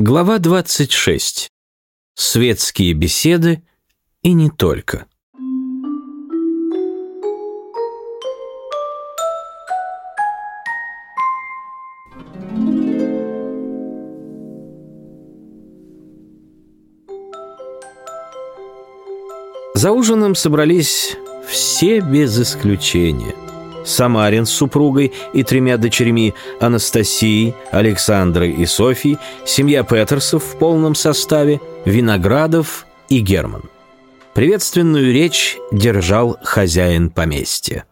Глава 26. Светские беседы и не только. За ужином собрались все без исключения – Самарин с супругой и тремя дочерьми Анастасией, Александрой и Софией, семья Петерсов в полном составе, Виноградов и Герман. Приветственную речь держал хозяин поместья.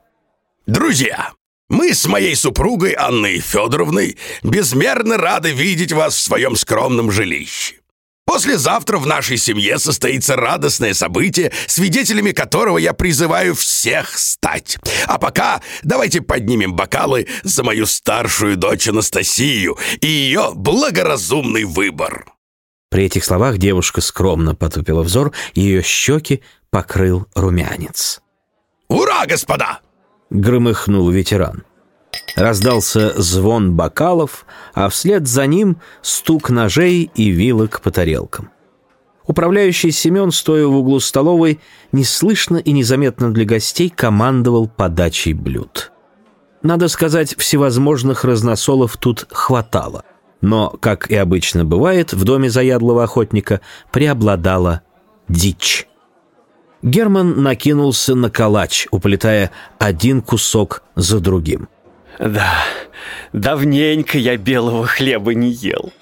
«Друзья, мы с моей супругой Анной Федоровной безмерно рады видеть вас в своем скромном жилище. Послезавтра в нашей семье состоится радостное событие, свидетелями которого я призываю всех стать. А пока давайте поднимем бокалы за мою старшую дочь Анастасию и ее благоразумный выбор». При этих словах девушка скромно потупила взор, и ее щеки покрыл румянец. «Ура, господа!» — громыхнул ветеран. Раздался звон бокалов, а вслед за ним стук ножей и вилок по тарелкам. Управляющий Семен, стоя в углу столовой, неслышно и незаметно для гостей командовал подачей блюд. Надо сказать, всевозможных разносолов тут хватало. Но, как и обычно бывает, в доме заядлого охотника преобладала дичь. Герман накинулся на калач, уплетая один кусок за другим. Да, давненько я белого хлеба не ел.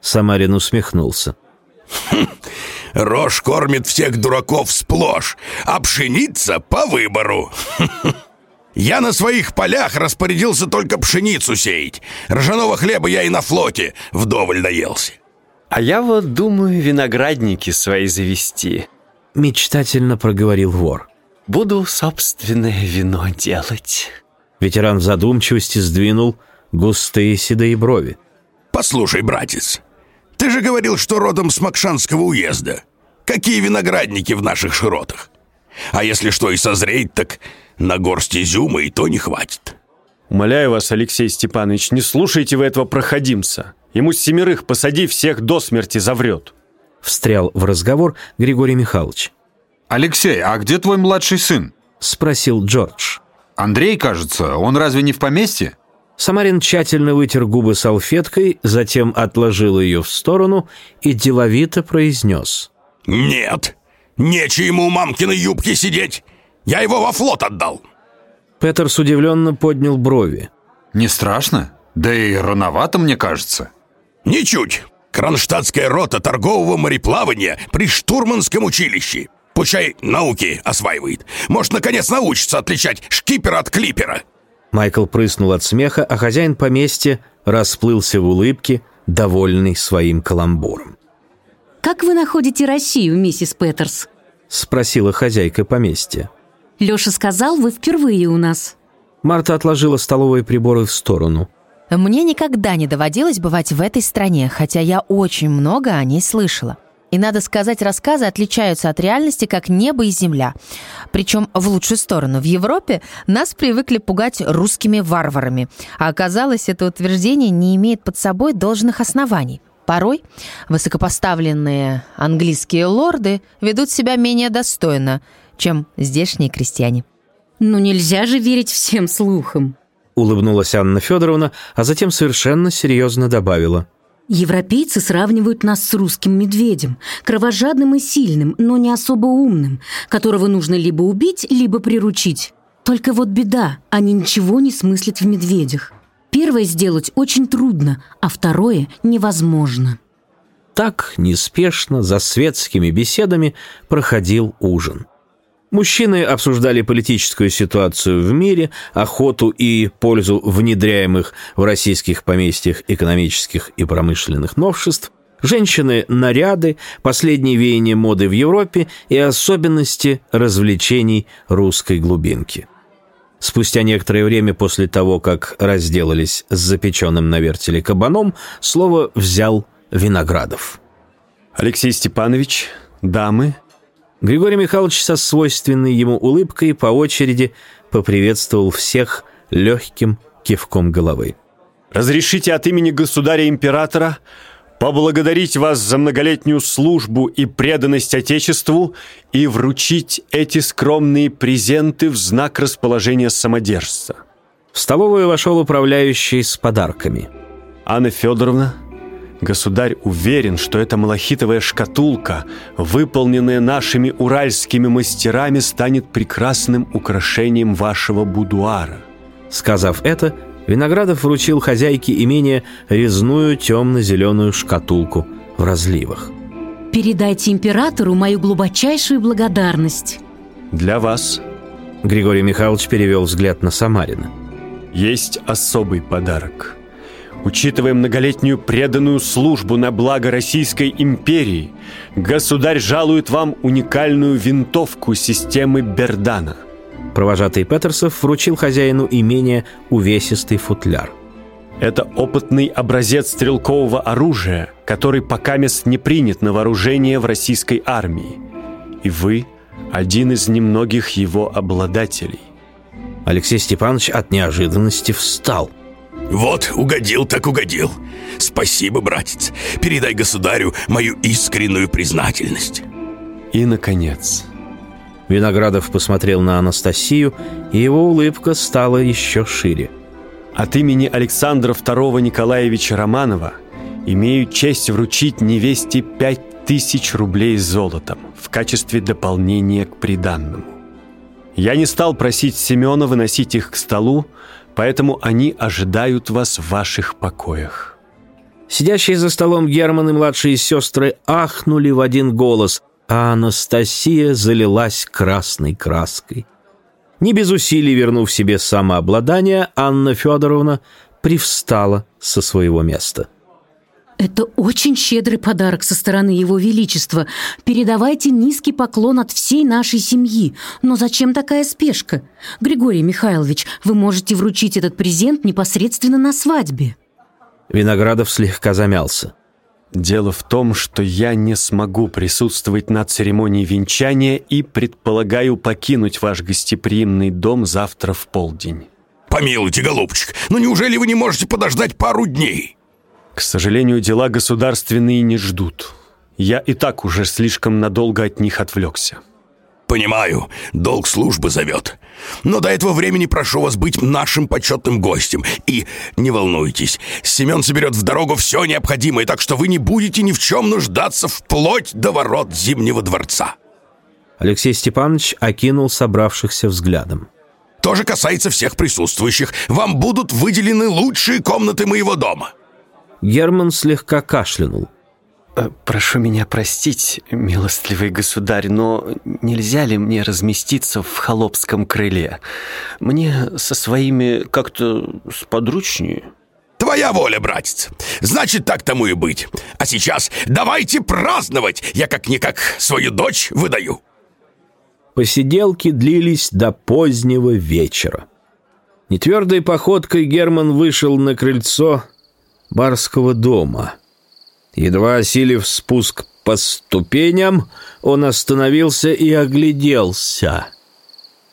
Самарин усмехнулся. Хм, рожь кормит всех дураков сплошь, а пшеница по выбору. Я на своих полях распорядился только пшеницу сеять. Ржаного хлеба я и на флоте вдоволь наелся. А я вот думаю виноградники свои завести. Мечтательно проговорил вор. Буду собственное вино делать. Ветеран в задумчивости сдвинул густые седые брови. «Послушай, братец, ты же говорил, что родом с Макшанского уезда. Какие виноградники в наших широтах? А если что и созреет, так на горсть изюма и то не хватит». «Умоляю вас, Алексей Степанович, не слушайте вы этого проходимца. Ему с семерых посади всех до смерти заврет». Встрял в разговор Григорий Михайлович. «Алексей, а где твой младший сын?» Спросил Джордж. Андрей, кажется, он разве не в поместье? Самарин тщательно вытер губы салфеткой, затем отложил ее в сторону и деловито произнес. «Нет, нечего ему у мамкиной юбки сидеть. Я его во флот отдал». Петерс удивленно поднял брови. «Не страшно? Да и рановато, мне кажется». «Ничуть. Кронштадтская рота торгового мореплавания при штурманском училище. Пучай науки осваивает. Может, наконец научится отличать шкипера от клипера». Майкл прыснул от смеха, а хозяин поместья расплылся в улыбке, довольный своим каламбуром. «Как вы находите Россию, миссис Петерс?» — спросила хозяйка поместья. «Леша сказал, вы впервые у нас». Марта отложила столовые приборы в сторону. «Мне никогда не доводилось бывать в этой стране, хотя я очень много о ней слышала. И, надо сказать, рассказы отличаются от реальности, как небо и земля. Причем в лучшую сторону. В Европе нас привыкли пугать русскими варварами. А оказалось, это утверждение не имеет под собой должных оснований. Порой высокопоставленные английские лорды ведут себя менее достойно, чем здешние крестьяне. «Ну нельзя же верить всем слухам!» Улыбнулась Анна Федоровна, а затем совершенно серьезно добавила – Европейцы сравнивают нас с русским медведем, кровожадным и сильным, но не особо умным, которого нужно либо убить, либо приручить. Только вот беда, они ничего не смыслят в медведях. Первое сделать очень трудно, а второе невозможно. Так неспешно, за светскими беседами, проходил ужин. Мужчины обсуждали политическую ситуацию в мире, охоту и пользу внедряемых в российских поместьях экономических и промышленных новшеств, женщины – наряды, последние веяния моды в Европе и особенности развлечений русской глубинки. Спустя некоторое время после того, как разделались с запеченным на вертеле кабаном, слово взял Виноградов. «Алексей Степанович, дамы, Григорий Михайлович со свойственной ему улыбкой по очереди поприветствовал всех легким кивком головы. «Разрешите от имени государя-императора поблагодарить вас за многолетнюю службу и преданность Отечеству и вручить эти скромные презенты в знак расположения самодержца. В столовую вошел управляющий с подарками. Анна Федоровна, государь уверен, что эта малахитовая шкатулка, выполненная нашими уральскими мастерами, станет прекрасным украшением вашего будуара. Сказав это, Виноградов вручил хозяйке имения резную темно-зеленую шкатулку в разливах. Передайте императору мою глубочайшую благодарность. Для вас Григорий Михайлович перевел взгляд на Самарина. есть особый подарок. Учитывая многолетнюю преданную службу на благо Российской империи, государь жалует вам уникальную винтовку системы Бердана. Провожатый Петерсов вручил хозяину имения увесистый футляр. Это опытный образец стрелкового оружия, который пока мест не принят на вооружение в российской армии. И вы один из немногих его обладателей. Алексей Степанович от неожиданности встал. Вот, угодил так угодил. Спасибо, братец. Передай государю мою искреннюю признательность. И, наконец, Виноградов посмотрел на Анастасию, и его улыбка стала еще шире. От имени Александра II Николаевича Романова имею честь вручить невесте пять тысяч рублей золотом в качестве дополнения к приданному. Я не стал просить Семена выносить их к столу, поэтому они ожидают вас в ваших покоях. Сидящие за столом Герман и младшие сестры ахнули в один голос, а Анастасия залилась красной краской. Не без усилий вернув себе самообладание, Анна Федоровна привстала со своего места. Это очень щедрый подарок со стороны Его Величества. Передавайте низкий поклон от всей нашей семьи. Но зачем такая спешка? Григорий Михайлович, вы можете вручить этот презент непосредственно на свадьбе. Виноградов слегка замялся. Дело в том, что я не смогу присутствовать на церемонии венчания и предполагаю покинуть ваш гостеприимный дом завтра в полдень. Помилуйте, голубчик, ну неужели вы не можете подождать пару дней? К сожалению, дела государственные не ждут. Я и так уже слишком надолго от них отвлекся. Понимаю, долг службы зовет. Но до этого времени прошу вас быть нашим почетным гостем. И не волнуйтесь, Семен соберет в дорогу все необходимое, так что вы не будете ни в чем нуждаться вплоть до ворот Зимнего дворца. Алексей Степанович окинул собравшихся взглядом. То же касается всех присутствующих. Вам будут выделены лучшие комнаты моего дома. Герман слегка кашлянул. Э, «Прошу меня простить, милостливый государь, но нельзя ли мне разместиться в холопском крыле? Мне со своими как-то сподручнее». Твоя воля, братец. Значит, так тому и быть. А сейчас давайте праздновать. Я как-никак свою дочь выдаю. Посиделки длились до позднего вечера. Нетвердой походкой Герман вышел на крыльцо барского дома. Едва осилив спуск по ступеням, он остановился и огляделся.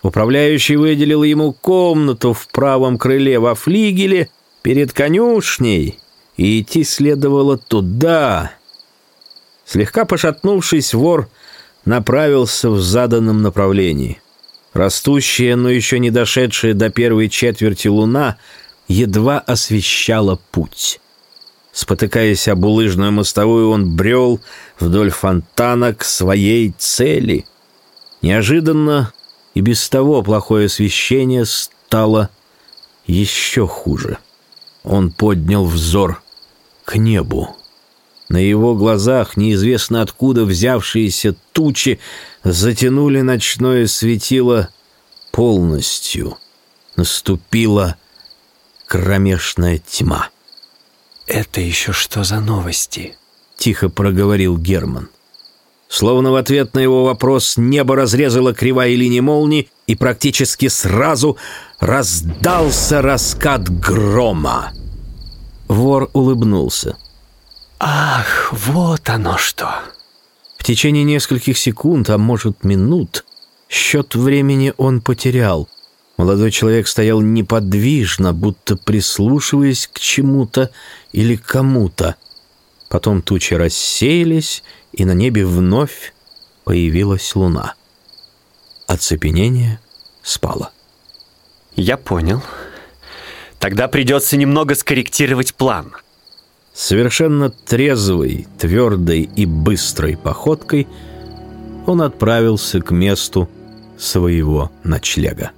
Управляющий выделил ему комнату в правом крыле во флигеле перед конюшней, и идти следовало туда. Слегка пошатнувшись, вор направился в заданном направлении. Растущая, но еще не дошедшая до первой четверти луна едва освещала путь. Спотыкаясь об улыжную мостовую, он брел вдоль фонтана к своей цели. Неожиданно и без того плохое освещение стало еще хуже. Он поднял взор к небу. На его глазах неизвестно откуда взявшиеся тучи затянули ночное светило полностью. Наступила кромешная тьма. «Это еще что за новости?» — тихо проговорил Герман. Словно в ответ на его вопрос небо разрезало кривая линия молнии, и практически сразу раздался раскат грома. Вор улыбнулся. «Ах, вот оно что!» В течение нескольких секунд, а может минут, счет времени он потерял. Молодой человек стоял неподвижно, будто прислушиваясь к чему-то или кому-то. Потом тучи рассеялись, и на небе вновь появилась луна. Оцепенение спало. Я понял. Тогда придется немного скорректировать план. Совершенно трезвой, твердой и быстрой походкой он отправился к месту своего ночлега.